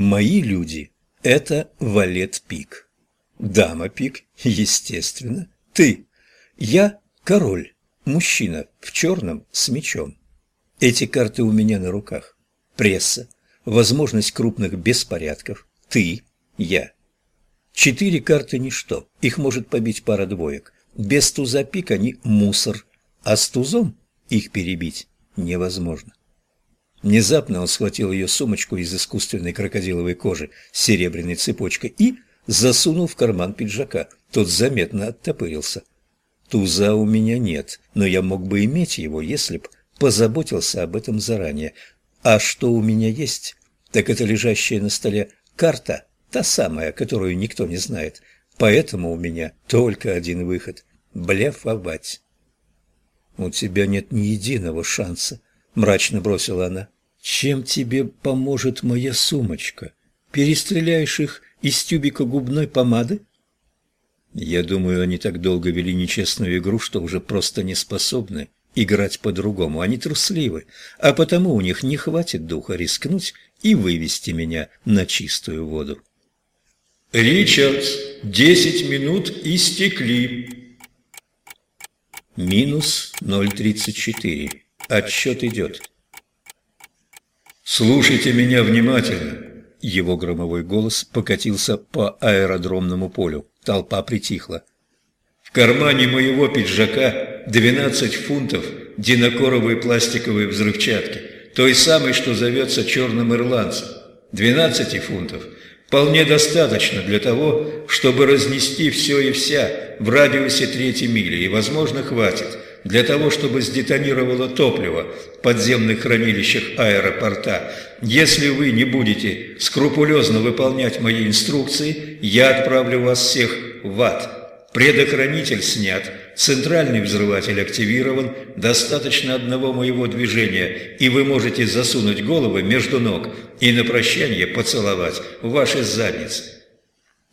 Мои люди – это валет пик. Дама пик, естественно, ты. Я король, мужчина в черном с мечом. Эти карты у меня на руках. Пресса, возможность крупных беспорядков, ты, я. Четыре карты – ничто, их может побить пара двоек. Без туза пик они – мусор, а с тузом их перебить невозможно. Внезапно он схватил ее сумочку из искусственной крокодиловой кожи с серебряной цепочкой и засунул в карман пиджака. Тот заметно оттопырился. Туза у меня нет, но я мог бы иметь его, если б позаботился об этом заранее. А что у меня есть, так это лежащая на столе карта, та самая, которую никто не знает. Поэтому у меня только один выход – блефовать. «У тебя нет ни единого шанса», — мрачно бросила она. «Чем тебе поможет моя сумочка? Перестреляешь их из тюбика губной помады?» «Я думаю, они так долго вели нечестную игру, что уже просто не способны играть по-другому. Они трусливы, а потому у них не хватит духа рискнуть и вывести меня на чистую воду». «Ричардс, десять минут истекли». Минус 0,34. Отсчет идет. «Слушайте меня внимательно!» Его громовой голос покатился по аэродромному полю. Толпа притихла. «В кармане моего пиджака 12 фунтов динокоровой пластиковой взрывчатки, той самой, что зовется черным ирландцем. 12 фунтов вполне достаточно для того, чтобы разнести все и вся в радиусе трети мили, и, возможно, хватит – для того, чтобы сдетонировало топливо в подземных хранилищах аэропорта. Если вы не будете скрупулезно выполнять мои инструкции, я отправлю вас всех в ад. Предохранитель снят, центральный взрыватель активирован, достаточно одного моего движения, и вы можете засунуть головы между ног и на прощание поцеловать ваши задницы.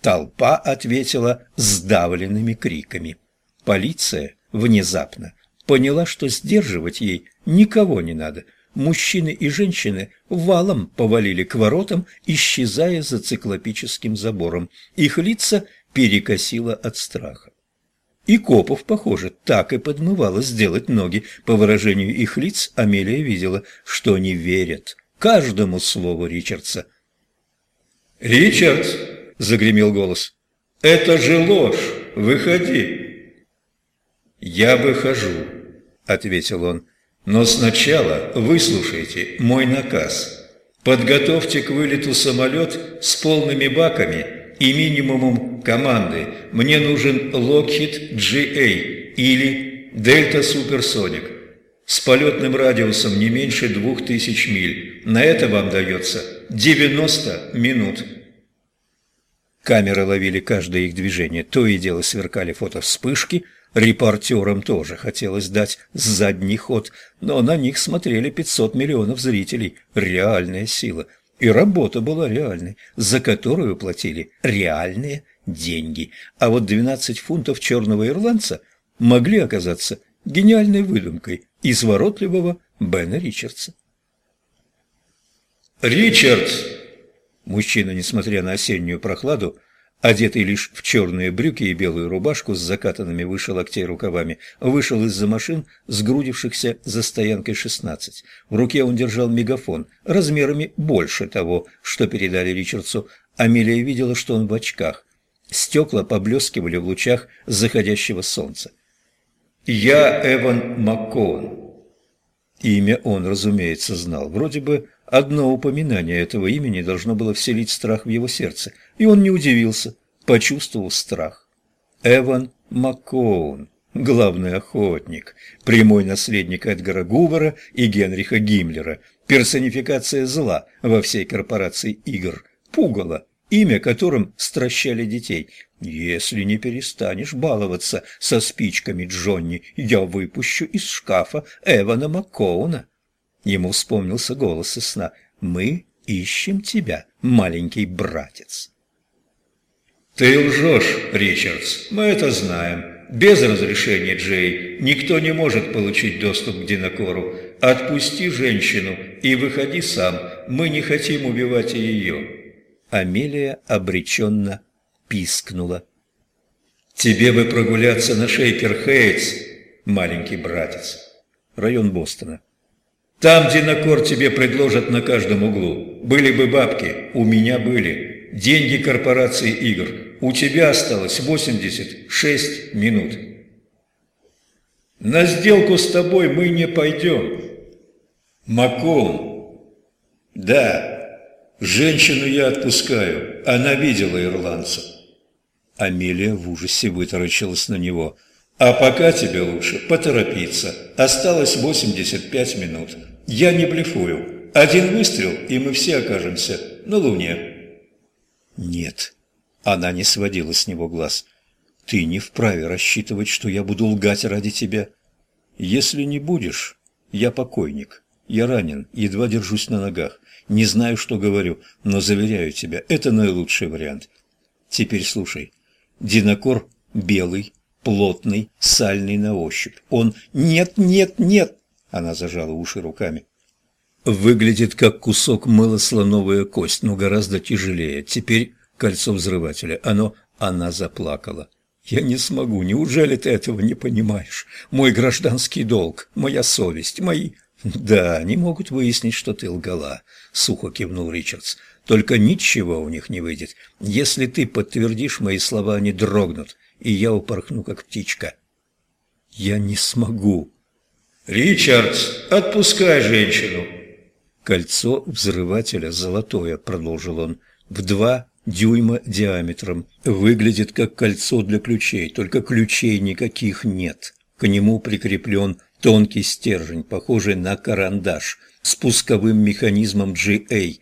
Толпа ответила сдавленными криками. Полиция внезапно поняла, что сдерживать ей никого не надо. Мужчины и женщины валом повалили к воротам, исчезая за циклопическим забором. Их лица перекосило от страха. И копов, похоже, так и подмывало сделать ноги. По выражению их лиц Амелия видела, что они верят каждому слову Ричардса. «Ричардс!» — загремел голос. «Это же ложь! Выходи!» «Я выхожу», — ответил он. «Но сначала выслушайте мой наказ. Подготовьте к вылету самолет с полными баками и минимумом команды. Мне нужен Lockheed GA или Delta Supersonic с полетным радиусом не меньше двух тысяч миль. На это вам дается 90 минут». Камеры ловили каждое их движение, то и дело сверкали фотовспышки – Репортерам тоже хотелось дать задний ход, но на них смотрели 500 миллионов зрителей. Реальная сила. И работа была реальной, за которую платили реальные деньги. А вот 12 фунтов черного ирландца могли оказаться гениальной выдумкой изворотливого Бена Ричардса. «Ричардс!» Мужчина, несмотря на осеннюю прохладу, одетый лишь в черные брюки и белую рубашку с закатанными выше локтей рукавами, вышел из-за машин, сгрудившихся за стоянкой 16. В руке он держал мегафон, размерами больше того, что передали Ричардсу. Амелия видела, что он в очках. Стекла поблескивали в лучах заходящего солнца. «Я Эван Маккоун». Имя он, разумеется, знал. Вроде бы одно упоминание этого имени должно было вселить страх в его сердце – и он не удивился, почувствовал страх. Эван Маккоун, главный охотник, прямой наследник Эдгара Гувера и Генриха Гиммлера, персонификация зла во всей корпорации игр, пугало, имя которым стращали детей. «Если не перестанешь баловаться со спичками, Джонни, я выпущу из шкафа Эвана Маккоуна». Ему вспомнился голос из сна. «Мы ищем тебя, маленький братец». «Ты лжешь, Ричардс, мы это знаем. Без разрешения Джей никто не может получить доступ к Динокору. Отпусти женщину и выходи сам, мы не хотим убивать ее». Амелия обреченно пискнула. «Тебе бы прогуляться на Шейкер-Хейтс, маленький братец». Район Бостона. «Там Динокор тебе предложат на каждом углу. Были бы бабки, у меня были. Деньги корпорации игр. У тебя осталось 86 минут». «На сделку с тобой мы не пойдем». «Маком». «Да». Женщину я отпускаю. Она видела ирландца. Амелия в ужасе вытаращилась на него. А пока тебе лучше поторопиться. Осталось 85 минут. Я не блефую. Один выстрел, и мы все окажемся на Луне. Нет. Она не сводила с него глаз. Ты не вправе рассчитывать, что я буду лгать ради тебя. Если не будешь, я покойник. Я ранен, едва держусь на ногах. Не знаю, что говорю, но заверяю тебя, это наилучший вариант. Теперь слушай. Динокор белый, плотный, сальный на ощупь. Он «нет, нет, нет!» Она зажала уши руками. Выглядит как кусок мыла слоновая кость, но гораздо тяжелее. Теперь кольцо взрывателя. Оно... Она заплакала. «Я не смогу. Неужели ты этого не понимаешь? Мой гражданский долг, моя совесть, мои...» «Да, они могут выяснить, что ты лгала», — сухо кивнул Ричардс. «Только ничего у них не выйдет. Если ты подтвердишь мои слова, они дрогнут, и я упорхну, как птичка». «Я не смогу». «Ричардс, отпускай женщину». «Кольцо взрывателя золотое», — продолжил он, — «в два дюйма диаметром. Выглядит как кольцо для ключей, только ключей никаких нет. К нему прикреплен Тонкий стержень, похожий на карандаш, с пусковым механизмом GA.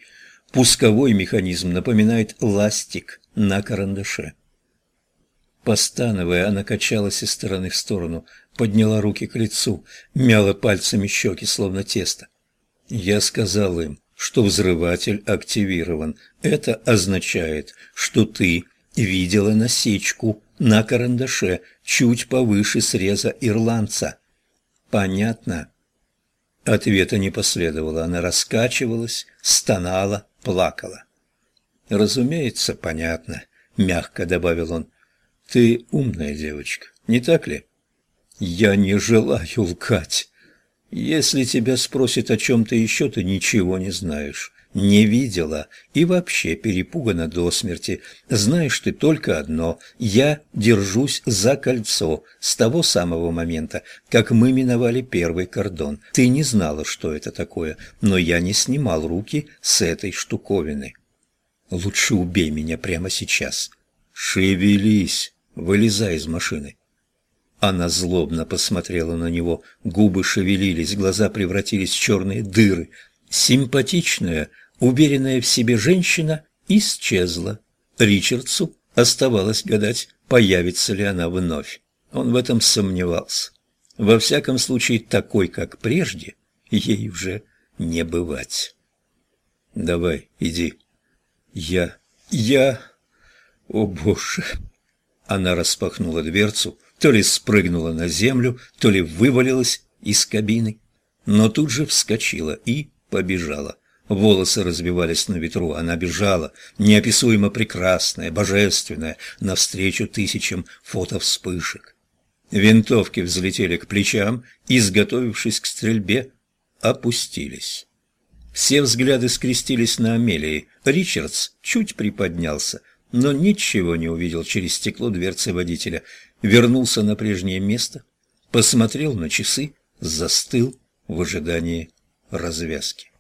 Пусковой механизм напоминает ластик на карандаше. Постановая, она качалась из стороны в сторону, подняла руки к лицу, мяла пальцами щеки, словно тесто. Я сказал им, что взрыватель активирован. Это означает, что ты видела насечку на карандаше чуть повыше среза ирландца. Понятно. Ответа не последовало. Она раскачивалась, стонала, плакала. Разумеется, понятно, мягко добавил он. Ты умная девочка, не так ли? Я не желаю лгать. Если тебя спросят о чем-то еще, ты ничего не знаешь не видела и вообще перепугана до смерти. Знаешь ты только одно – я держусь за кольцо с того самого момента, как мы миновали первый кордон. Ты не знала, что это такое, но я не снимал руки с этой штуковины. Лучше убей меня прямо сейчас. Шевелись, вылезай из машины. Она злобно посмотрела на него, губы шевелились, глаза превратились в черные дыры. Симпатичная – Уверенная в себе женщина исчезла. Ричардсу оставалось гадать, появится ли она вновь. Он в этом сомневался. Во всяком случае, такой, как прежде, ей уже не бывать. «Давай, иди». «Я... я... О, Боже!» Она распахнула дверцу, то ли спрыгнула на землю, то ли вывалилась из кабины, но тут же вскочила и побежала. Волосы разбивались на ветру, она бежала, неописуемо прекрасная, божественная, навстречу тысячам фотовспышек. Винтовки взлетели к плечам, изготовившись к стрельбе, опустились. Все взгляды скрестились на Амелии. Ричардс чуть приподнялся, но ничего не увидел через стекло дверцы водителя. Вернулся на прежнее место, посмотрел на часы, застыл в ожидании развязки.